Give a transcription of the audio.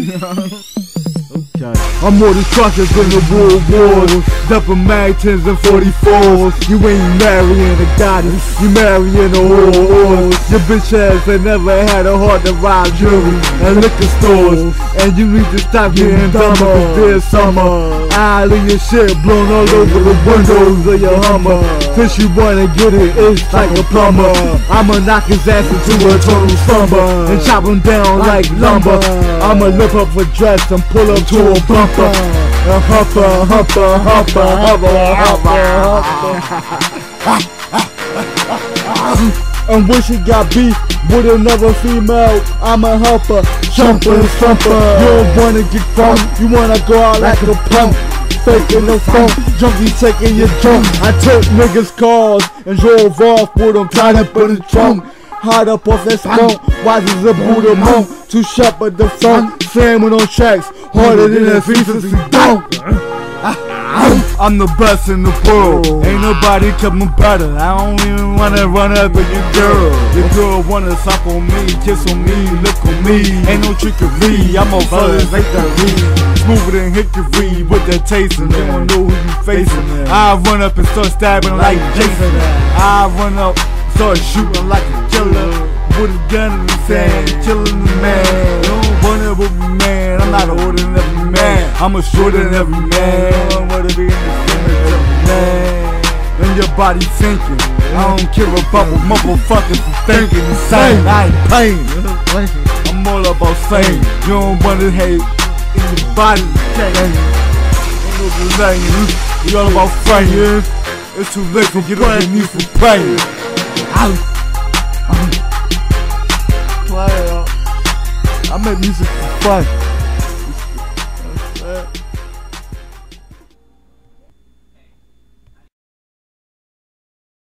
Okay. I'm more than truckers in the world wars. Dumping MAC 10s and 44s. You ain't marrying a goddess, you marrying a whore. Your bitch ass ain't never had a heart to ride jewelry and liquor stores. And you need to stop getting dumber, cause this summer. I leave your shit blown all over the windows of your Hummer. Since you wanna get it, it's like a plumber. I'ma knock his ass into a total slumber and chop him down like lumber. I'ma lift up a dress and pull up to a bumper. A humper, humper, humper, humper, humper. And when she got beef with another female, I'ma help her. Jumper and slumper. You don't wanna get drunk, you wanna go out like a punk. Faking no phone, junkie taking your junk. I took niggas' cars and drove off with them tied up in the trunk. Hot up off that skunk, wise as a Buddha monk. Sharp at the front, slamming on tracks, harder than a feces and dunk. I'm the best in the world. Ain't nobody coming better. I don't even wanna run up with your girl. Your girl wanna suck on me, kiss on me, look on me. Ain't no trickery. I'm a buzz victory. Smoother than hickory with that taste and they don't know who you facing. I run up and start stabbing like Jason. I run up, start shooting like a killer. With a gun in his hand, killing the man. Don't run up with me, man. I'm not older than every man. I'm a shorter than every man. I wanna be in the man. And your body sinking. I don't care about what motherfuckers thinking the same. I ain't paying. I'm all about saying. You don't wanna hate in your body. We all about praying. It's too late to get on your knees for praying. I make music for fun.